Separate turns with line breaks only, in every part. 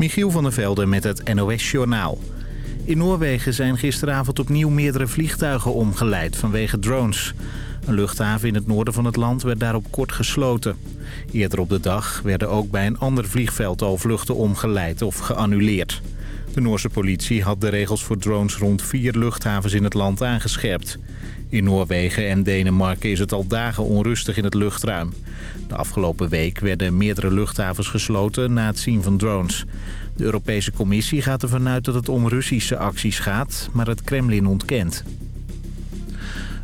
Michiel van der Velde met het NOS-journaal. In Noorwegen zijn gisteravond opnieuw meerdere vliegtuigen omgeleid vanwege drones. Een luchthaven in het noorden van het land werd daarop kort gesloten. Eerder op de dag werden ook bij een ander vliegveld al vluchten omgeleid of geannuleerd. De Noorse politie had de regels voor drones rond vier luchthavens in het land aangescherpt. In Noorwegen en Denemarken is het al dagen onrustig in het luchtruim. De afgelopen week werden meerdere luchthavens gesloten na het zien van drones. De Europese Commissie gaat ervan uit dat het om Russische acties gaat, maar het Kremlin ontkent.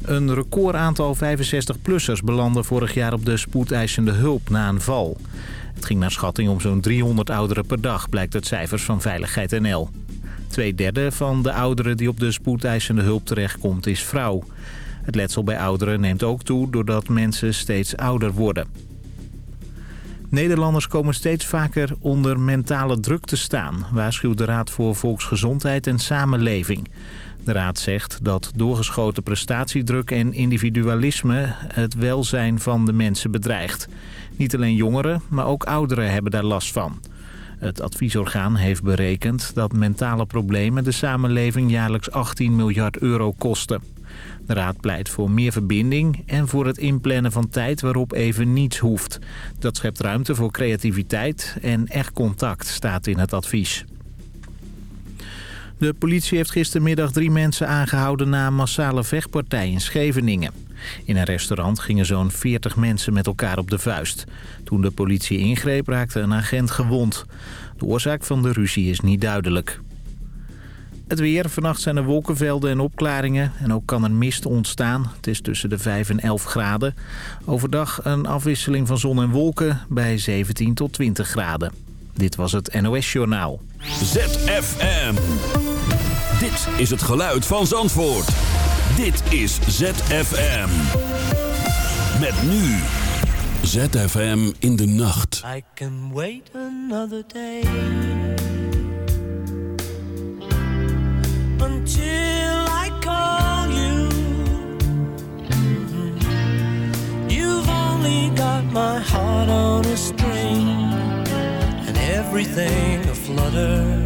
Een recordaantal 65-plussers belandde vorig jaar op de spoedeisende hulp na een val. Het ging naar schatting om zo'n 300 ouderen per dag, blijkt uit cijfers van Veiligheid NL. Tweederde van de ouderen die op de spoedeisende hulp terechtkomt is vrouw. Het letsel bij ouderen neemt ook toe doordat mensen steeds ouder worden. Nederlanders komen steeds vaker onder mentale druk te staan... waarschuwt de Raad voor Volksgezondheid en Samenleving. De Raad zegt dat doorgeschoten prestatiedruk en individualisme... het welzijn van de mensen bedreigt. Niet alleen jongeren, maar ook ouderen hebben daar last van. Het adviesorgaan heeft berekend dat mentale problemen de samenleving jaarlijks 18 miljard euro kosten. De raad pleit voor meer verbinding en voor het inplannen van tijd waarop even niets hoeft. Dat schept ruimte voor creativiteit en echt contact, staat in het advies. De politie heeft gistermiddag drie mensen aangehouden na een massale vechtpartij in Scheveningen. In een restaurant gingen zo'n 40 mensen met elkaar op de vuist. Toen de politie ingreep raakte een agent gewond. De oorzaak van de ruzie is niet duidelijk. Het weer. Vannacht zijn er wolkenvelden en opklaringen. En ook kan er mist ontstaan. Het is tussen de 5 en 11 graden. Overdag een afwisseling van zon en wolken bij 17 tot 20 graden. Dit was het NOS Journaal.
ZFM. Dit is het geluid van Zandvoort. Dit is ZFM. Met nu. ZFM in de nacht.
I can wait another day. Until I call you. You've only got my heart on a string. And everything aflutter.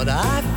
what I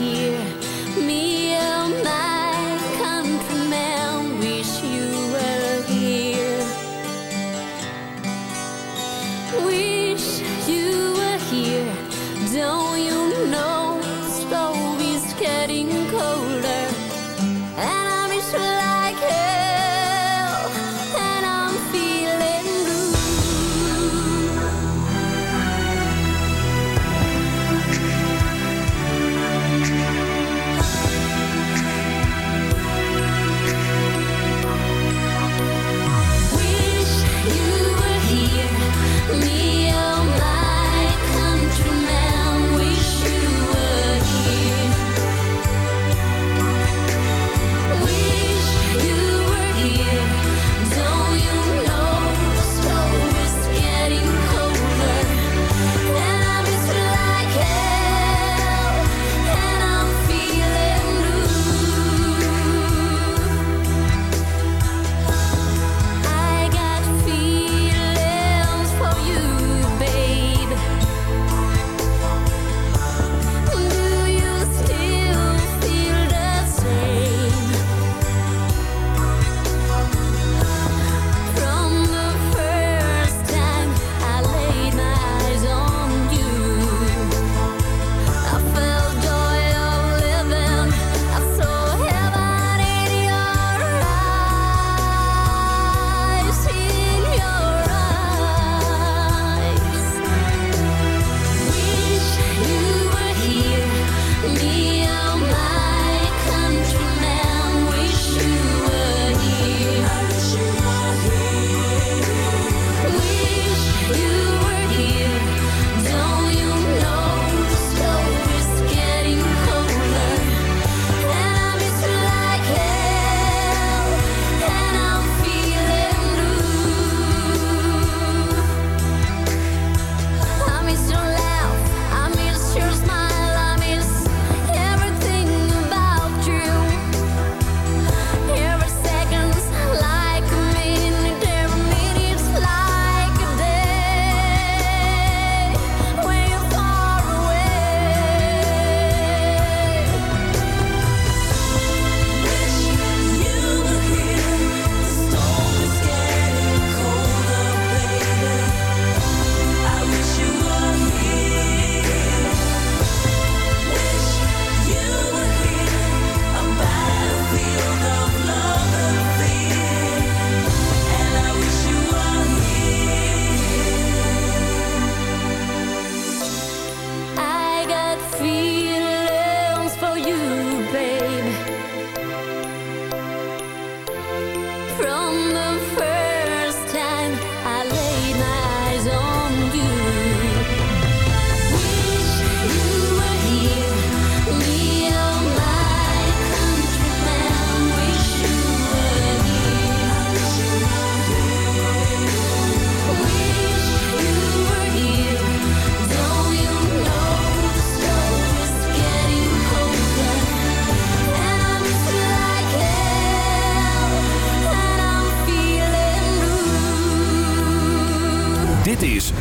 hear me
and my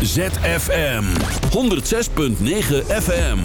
ZFM 106.9 FM.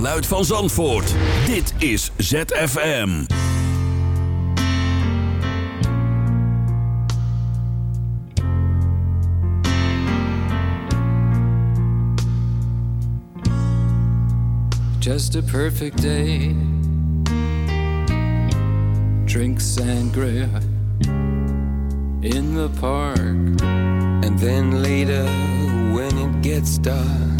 Geluid van Zandvoort. Dit is ZFM.
Just a perfect day. Drink sangria in the park. And then later, when it gets dark,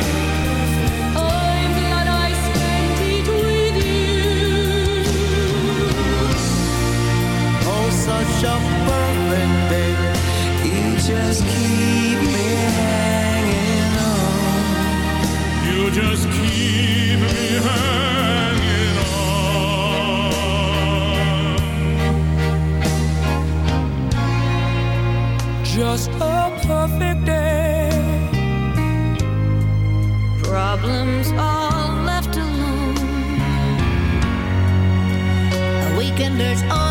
Such a perfect day. You just keep me hanging on.
You just keep me hanging
on. Just a perfect day.
Problems all left alone. A weekender's on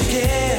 you
care.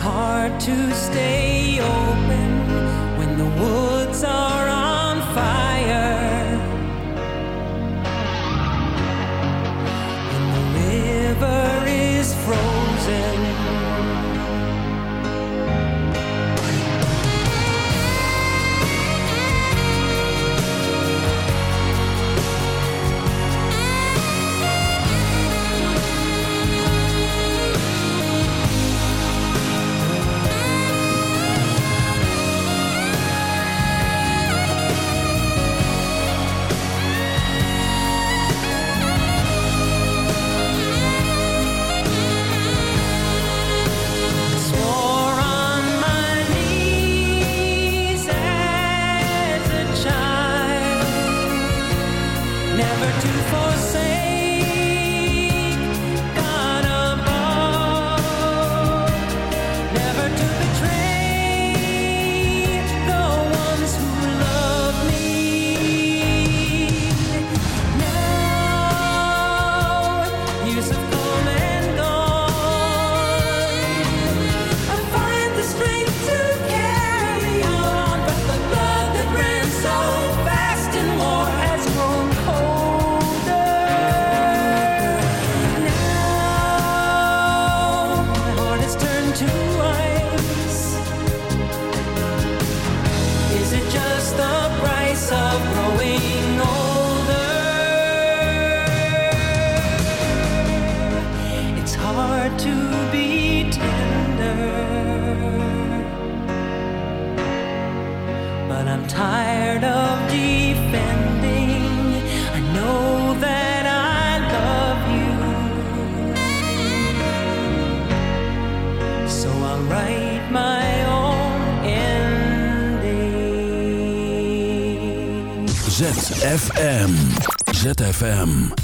hard to stay open when the woods are
ZFM. ZFM.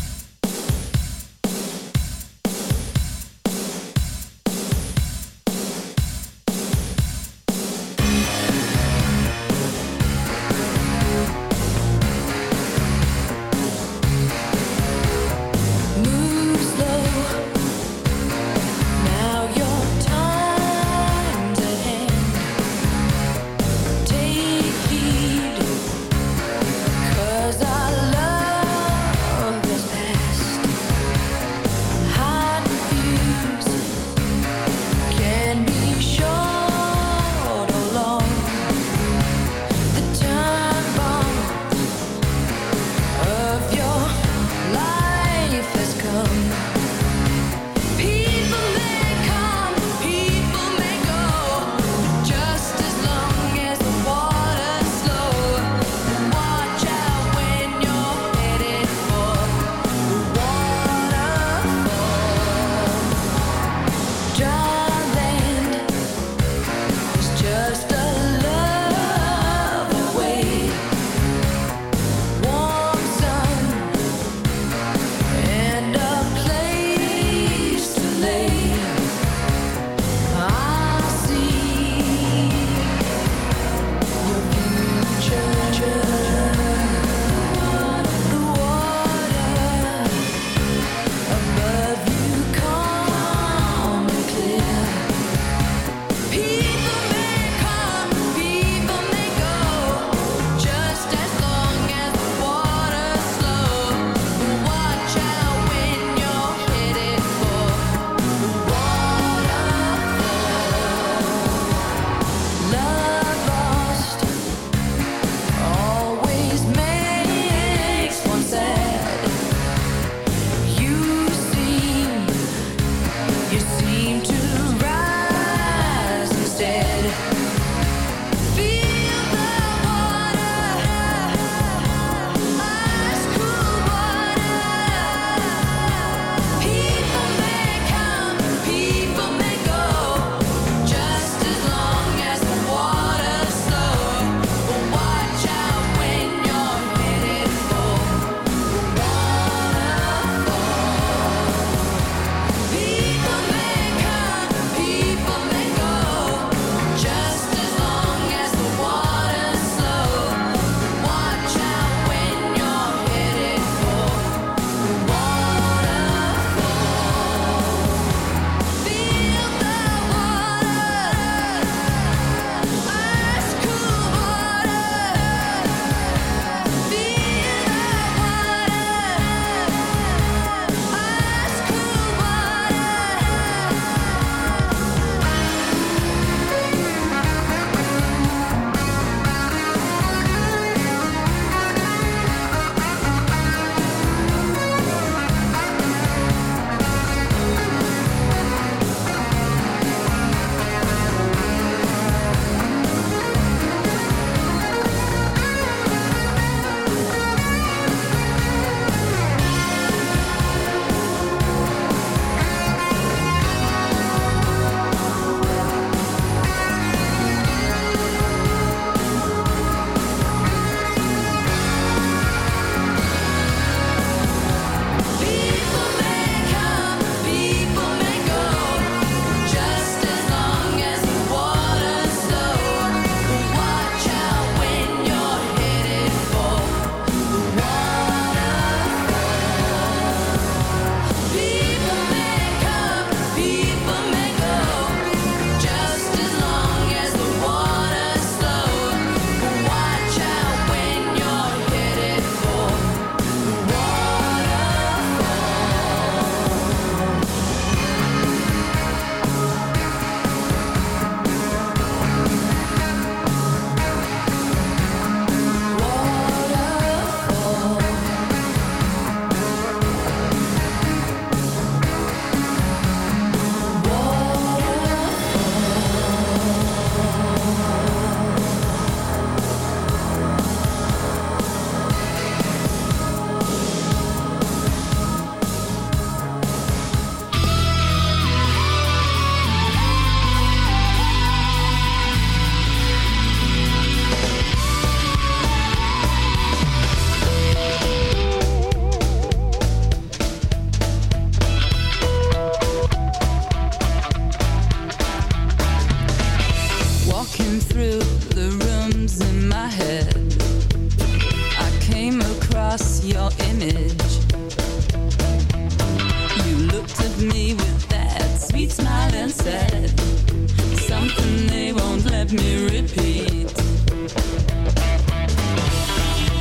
they won't let me repeat.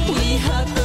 We had the